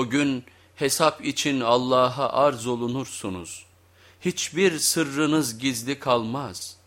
O gün hesap için Allah'a arz olunursunuz. Hiçbir sırrınız gizli kalmaz.''